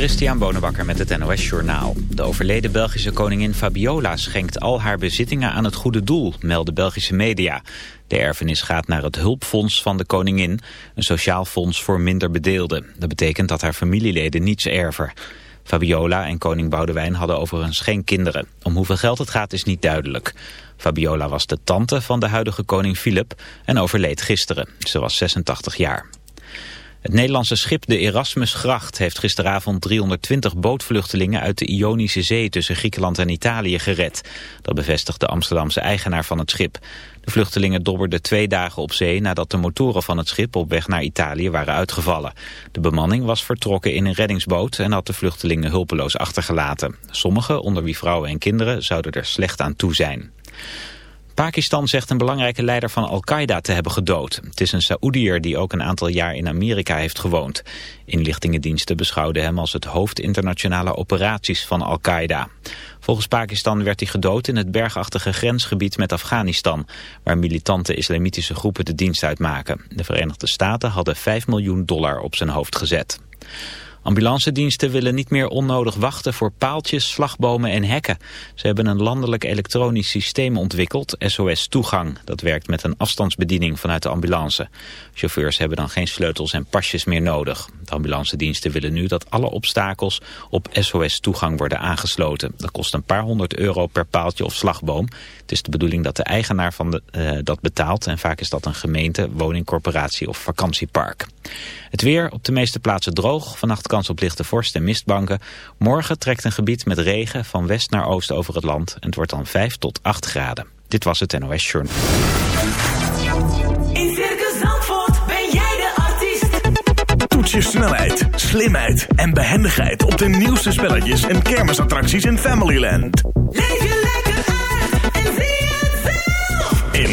Christian Bonenbakker met het NOS Journaal. De overleden Belgische koningin Fabiola schenkt al haar bezittingen aan het goede doel, melden Belgische media. De erfenis gaat naar het hulpfonds van de koningin, een sociaal fonds voor minder bedeelden. Dat betekent dat haar familieleden niets erven. Fabiola en koning Boudewijn hadden overigens geen kinderen. Om hoeveel geld het gaat is niet duidelijk. Fabiola was de tante van de huidige koning Filip en overleed gisteren. Ze was 86 jaar. Het Nederlandse schip de Erasmus Gracht heeft gisteravond 320 bootvluchtelingen uit de Ionische Zee tussen Griekenland en Italië gered. Dat bevestigt de Amsterdamse eigenaar van het schip. De vluchtelingen dobberden twee dagen op zee nadat de motoren van het schip op weg naar Italië waren uitgevallen. De bemanning was vertrokken in een reddingsboot en had de vluchtelingen hulpeloos achtergelaten. Sommigen, onder wie vrouwen en kinderen, zouden er slecht aan toe zijn. Pakistan zegt een belangrijke leider van Al-Qaeda te hebben gedood. Het is een Saoediër die ook een aantal jaar in Amerika heeft gewoond. Inlichtingendiensten beschouwden hem als het hoofd internationale operaties van Al-Qaeda. Volgens Pakistan werd hij gedood in het bergachtige grensgebied met Afghanistan... waar militante islamitische groepen de dienst uitmaken. De Verenigde Staten hadden 5 miljoen dollar op zijn hoofd gezet. Ambulancediensten willen niet meer onnodig wachten voor paaltjes, slagbomen en hekken. Ze hebben een landelijk elektronisch systeem ontwikkeld, SOS Toegang. Dat werkt met een afstandsbediening vanuit de ambulance. Chauffeurs hebben dan geen sleutels en pasjes meer nodig. De ambulancediensten willen nu dat alle obstakels op SOS Toegang worden aangesloten. Dat kost een paar honderd euro per paaltje of slagboom. Het is de bedoeling dat de eigenaar van de, uh, dat betaalt en vaak is dat een gemeente, woningcorporatie of vakantiepark. Het weer op de meeste plaatsen droog. Vannacht kans op lichte vorst en mistbanken. Morgen trekt een gebied met regen van west naar oost over het land. En het wordt dan 5 tot 8 graden. Dit was het NOS Journal. In Circus Zandvoort ben jij de artiest. Toets je snelheid, slimheid en behendigheid op de nieuwste spelletjes en kermisattracties in Familyland. Leef je lekker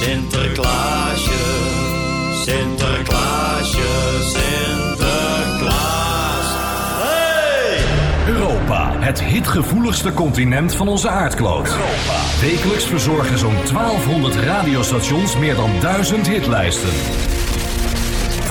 Sinterklaasje, Sinterklaasje, Sinterklaas. Hey! Europa, het hitgevoeligste continent van onze aardkloot. Wekelijks verzorgen zo'n 1200 radiostations meer dan 1000 hitlijsten.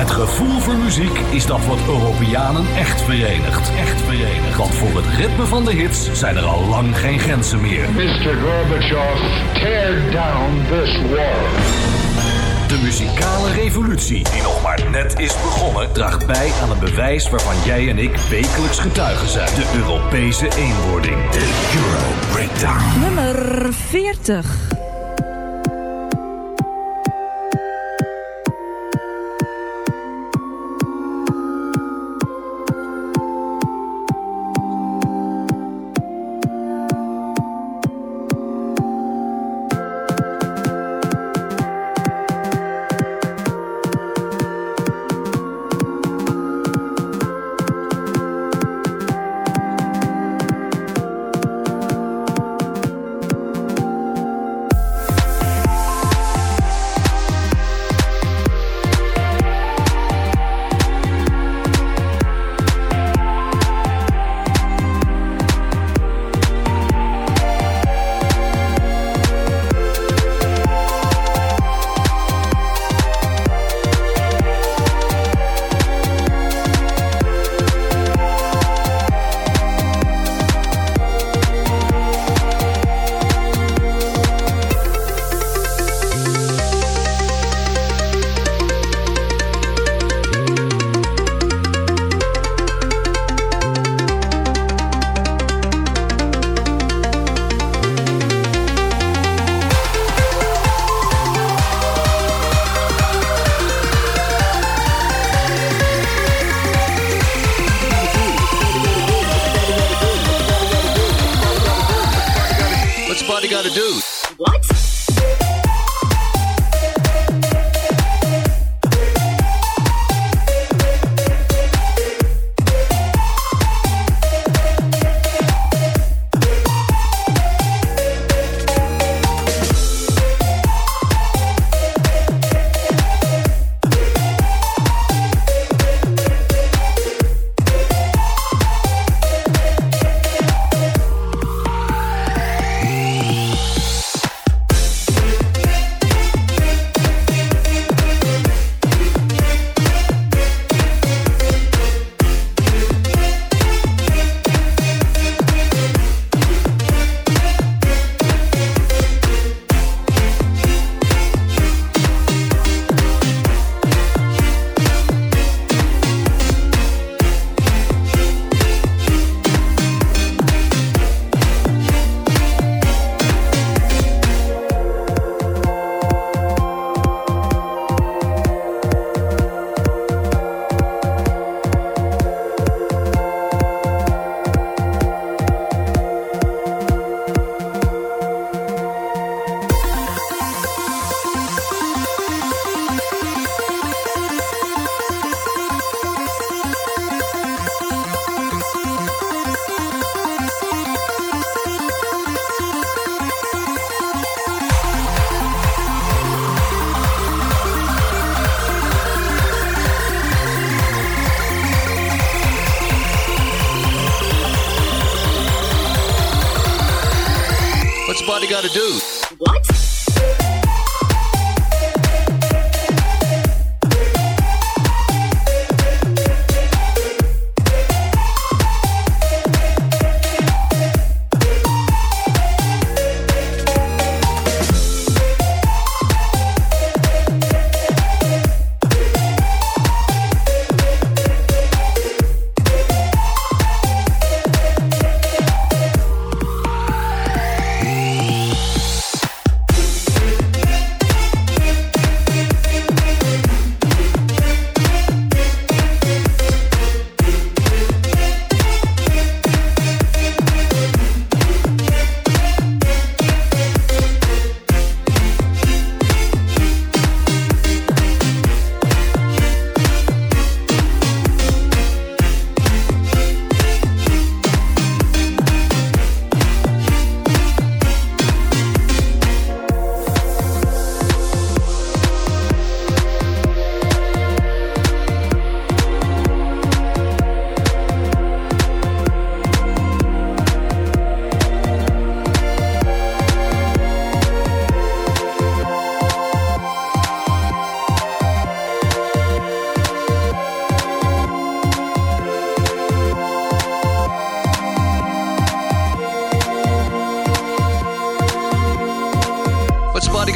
Het gevoel voor muziek is dat wat Europeanen echt verenigt. Echt verenigt. Want voor het ritme van de hits zijn er al lang geen grenzen meer. Mr. Gorbachev, tear down this wall. De muzikale revolutie, die nog maar net is begonnen, draagt bij aan een bewijs waarvan jij en ik wekelijks getuigen zijn. De Europese eenwording. De Euro Breakdown. Nummer 40.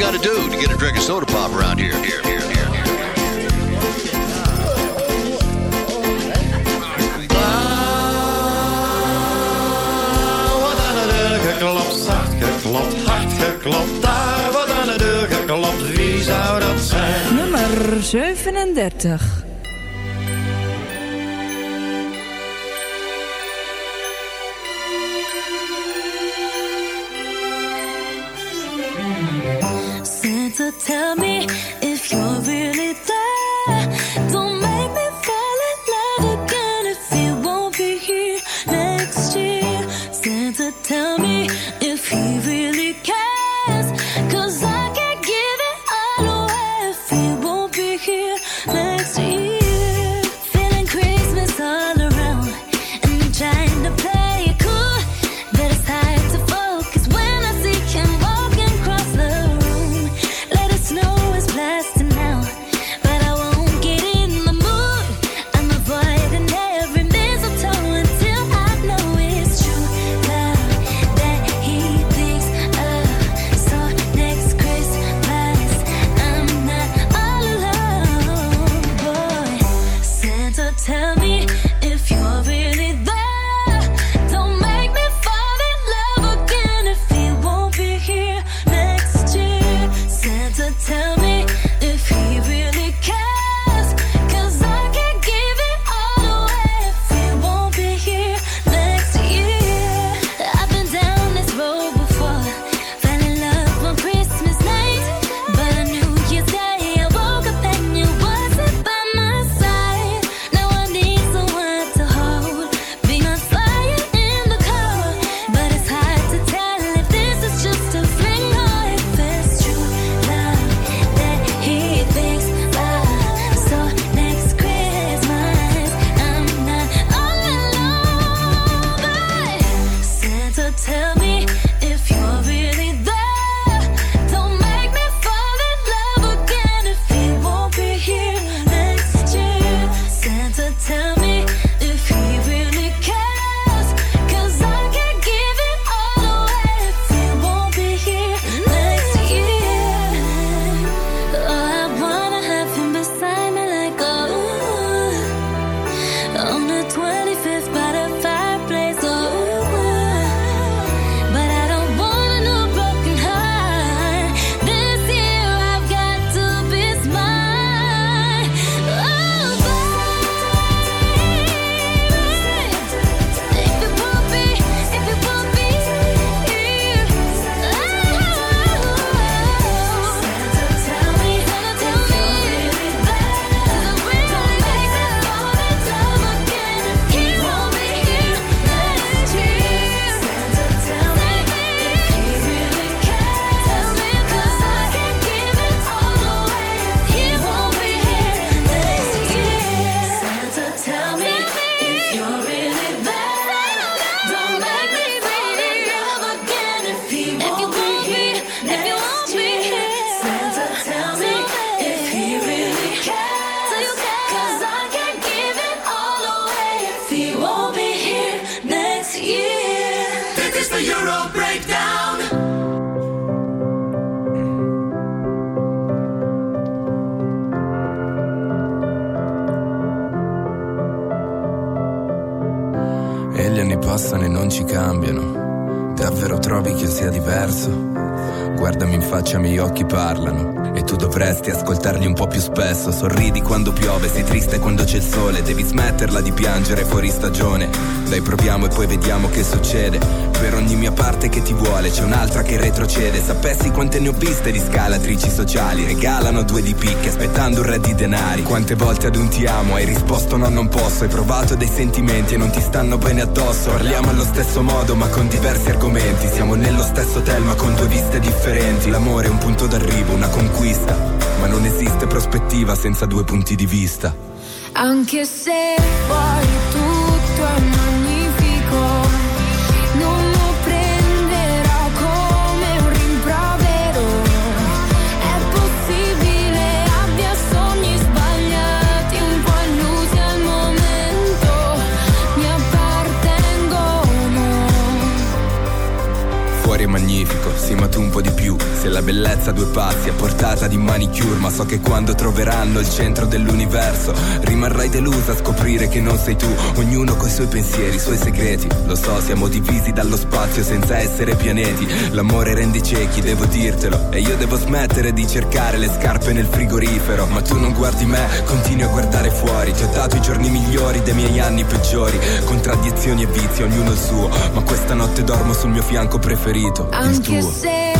got to do to get a drink of soda pop around here? Here, here, here. Geklopt, zacht geklopt, hard geklopt, daar wat aan de deur geklopt. Wie zou dat zijn? Nummer 37. passano e non ci cambiano. Davvero trovi che sia diverso? Guardami in faccia, i miei occhi parlano. E tu dovresti ascoltarli un po' più spesso. Sorridi quando piove, sei triste quando c'è il sole. Devi smetterla di piangere fuori stagione. Dai, proviamo e poi vediamo che succede. Per ogni mia parte che ti vuole, c'è un'altra che retrocede. Sapessi quante ne ho viste di scalatrici sociali. Regalano due di picche aspettando un re di denari. Quante volte ad un ti amo hai risposto no, non posso. Hai provato dei sentimenti e non ti stanno bene addosso. Parliamo allo stesso modo, ma con diversi argomenti. Siamo nello stesso hotel, ma con due viste differenti. L'amore è un punto d'arrivo, una conquista. Ma non esiste prospettiva senza due punti di vista. Anche se poi tutto è ma tu un po' di più. Se la bellezza a due passi a portata di manicure Ma so che quando troveranno il centro dell'universo Rimarrai delusa a scoprire che non sei tu. Ognuno coi suoi pensieri, i suoi segreti. Lo so, siamo divisi dallo spazio senza essere pianeti. L'amore rende ciechi, devo dirtelo. E io devo smettere di cercare le scarpe nel frigorifero. Ma tu non guardi me, continui a guardare fuori. Ti ho dato i giorni migliori dei miei anni peggiori. Contraddizioni e vizi, ognuno il suo. Ma questa notte dormo sul mio fianco preferito Il Anche tuo say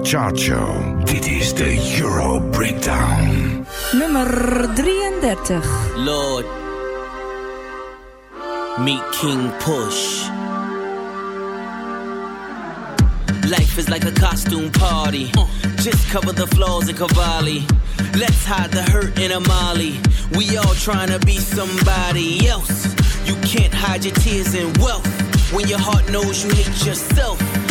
favorite chart show. Dit is de Euro Breakdown. Nummer 33. Lorde, meet King Push. Life is like a costume party. Just cover the flaws in Cavalli. Let's hide the hurt in Armani. We all trying to be somebody else. You can't hide your tears in wealth. When your heart knows you hate yourself.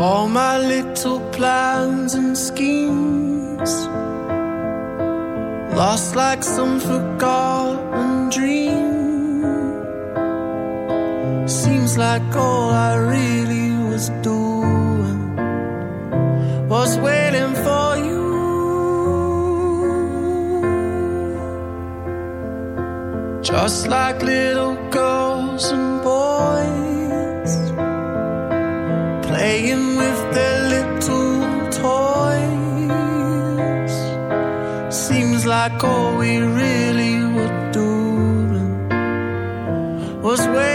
all my little plans and schemes. Lost like some forgotten dream seems like all i really was doing was waiting for you. Just like little girls and boys playing with their little toys. Seems like all we really were doing was waiting.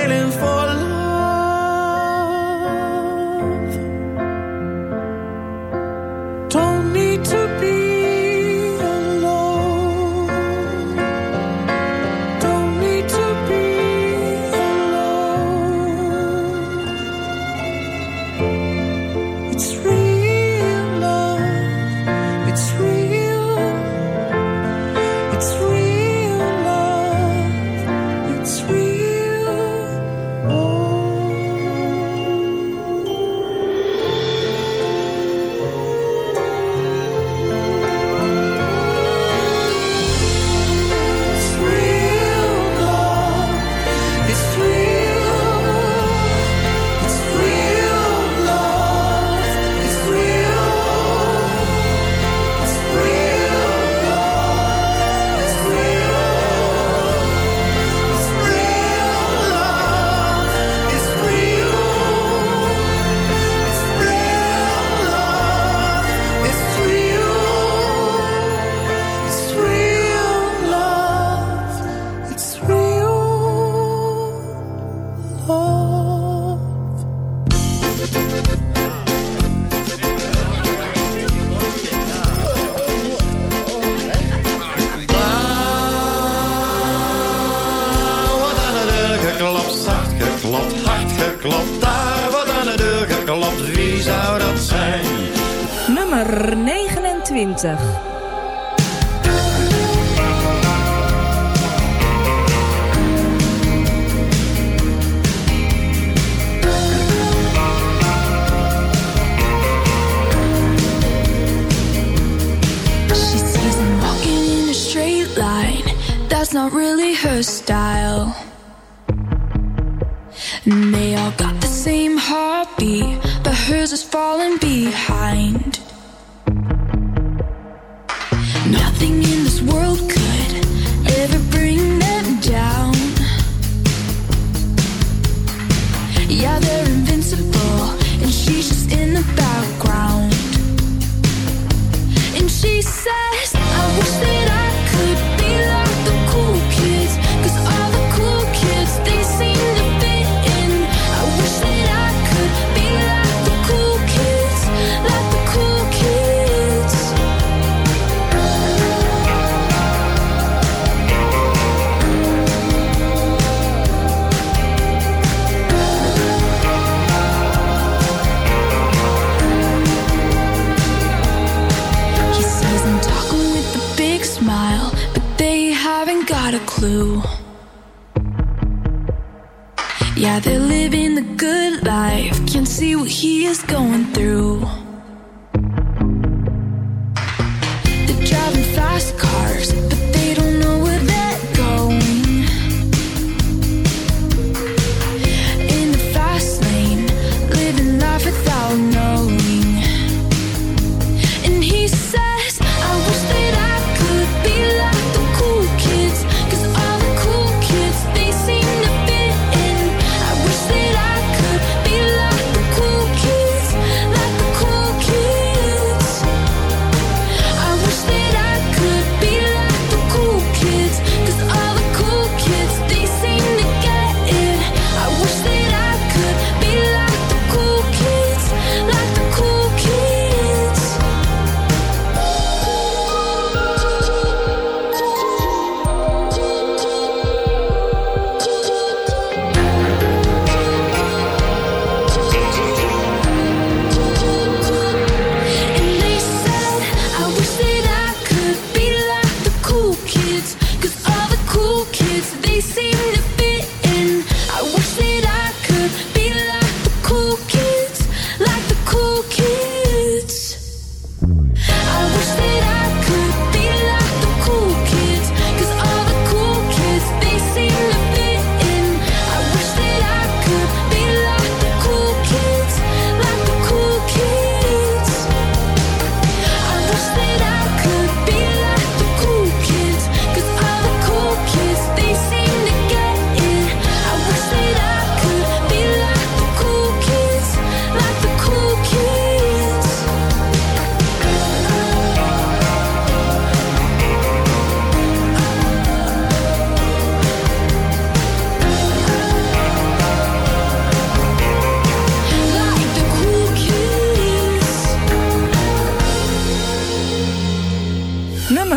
20. see what he is going through. They're driving fast cars, but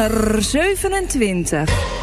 nummer 27.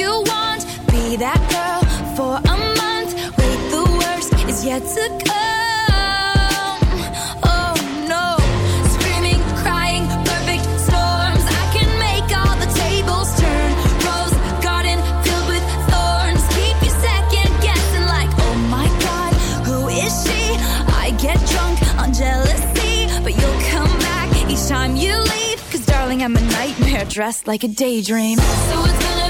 you want. Be that girl for a month. Wait, the worst is yet to come. Oh no, screaming, crying, perfect storms. I can make all the tables turn. Rose garden filled with thorns. Keep you second guessing, like, oh my god, who is she? I get drunk on jealousy, but you'll come back each time you darling, I'm a nightmare dressed like a daydream. So it's gonna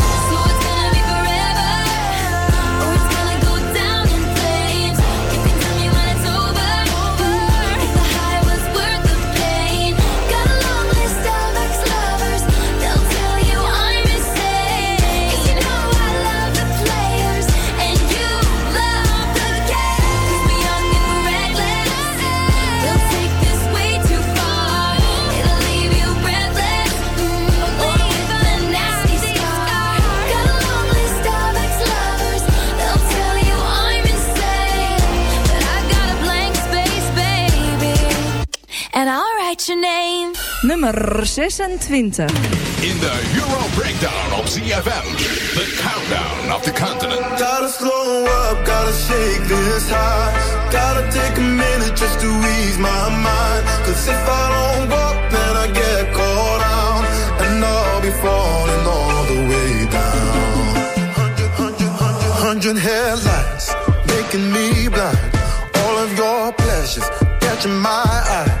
26. In the Euro Breakdown op CFM, the countdown of the continent. Gotta slow up, gotta shake this high. Gotta take a minute just to ease my mind. Cause if I don't walk, then I get caught out. And I'll be falling all the way down. Hundred, hundred, hundred, hundred headlights making me blind. All of your pleasures catching my eye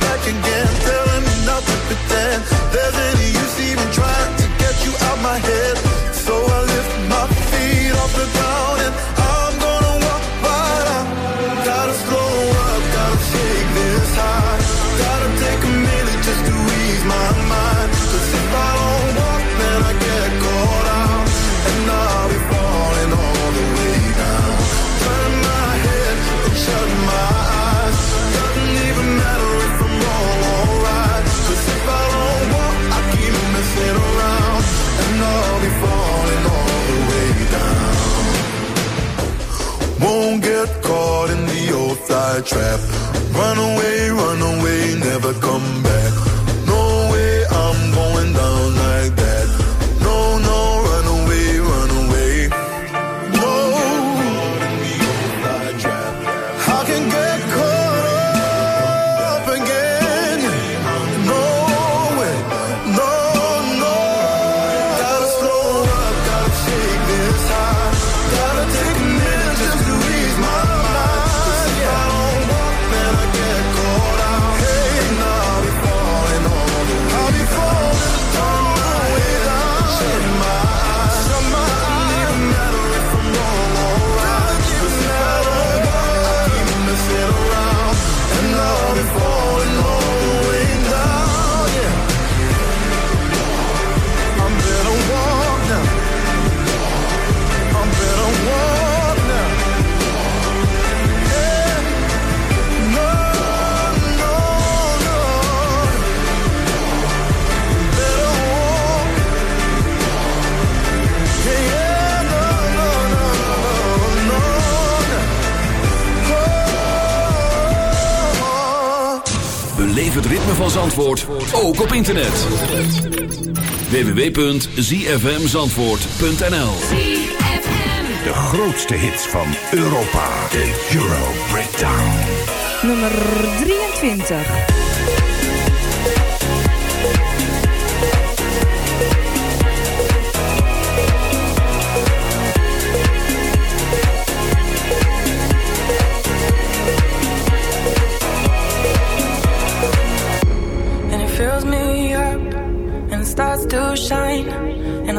van Zandvoort ook op internet. www.zfmzandvoort.nl De grootste hits van Europa. De Euro Breakdown. Nummer 23.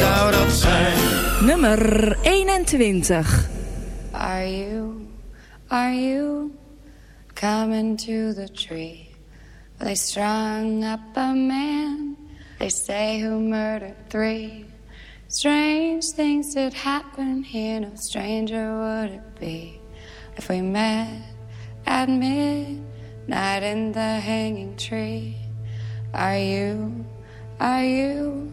zou? Nummer 21. Are you, are you coming to the tree? They strung up a man, they say who murdered three. Strange things did happen here, no stranger would it be if we met at midnight in the hanging tree. Are you, are you?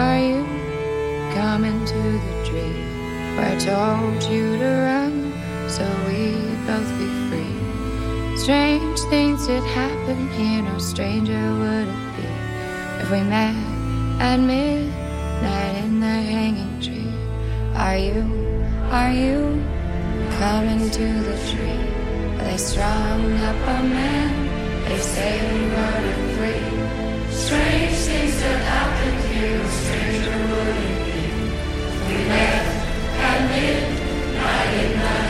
are you coming to the tree where I told you to run so we'd both be free? Strange things did happen here, no stranger would it be if we met at midnight in the hanging tree. Are you, are you coming to the tree where they strung up a man? They say we murdered three. Strange things that happened We met at midnight in the hanging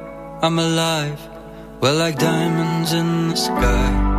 I'm alive. We're like diamonds in the sky.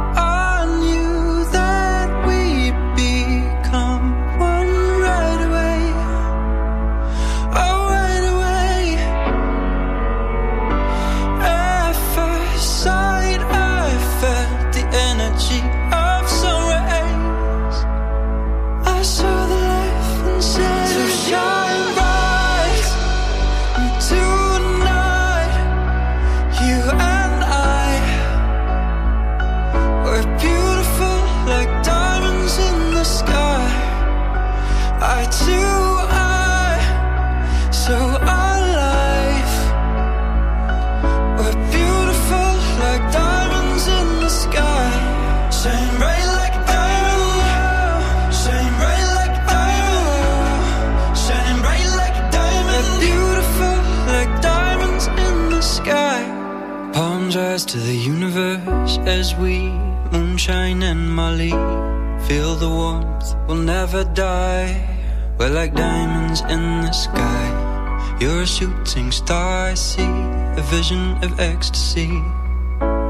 Vision of ecstasy.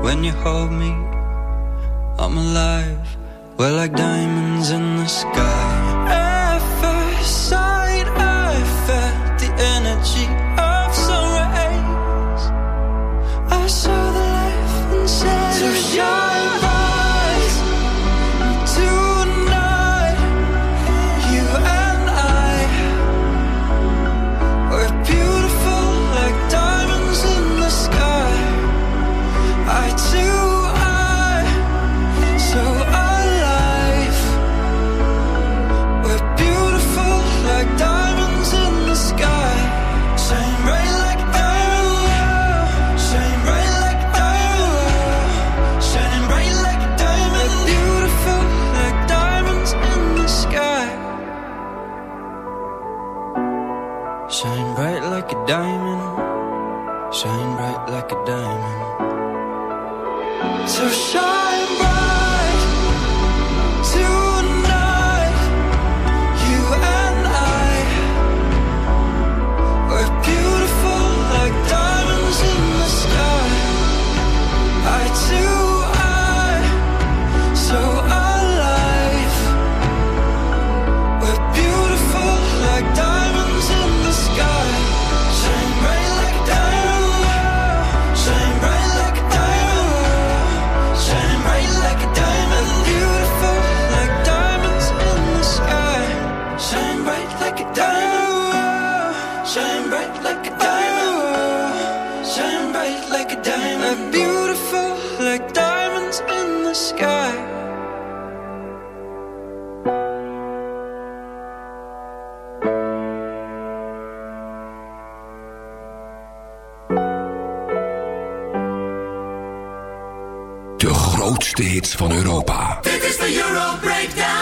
When you hold me, I'm alive. We're like diamonds in the sky. At first sight, I felt the energy grootste hits van Europa. Dit is de Euro Breakdown.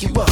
You up.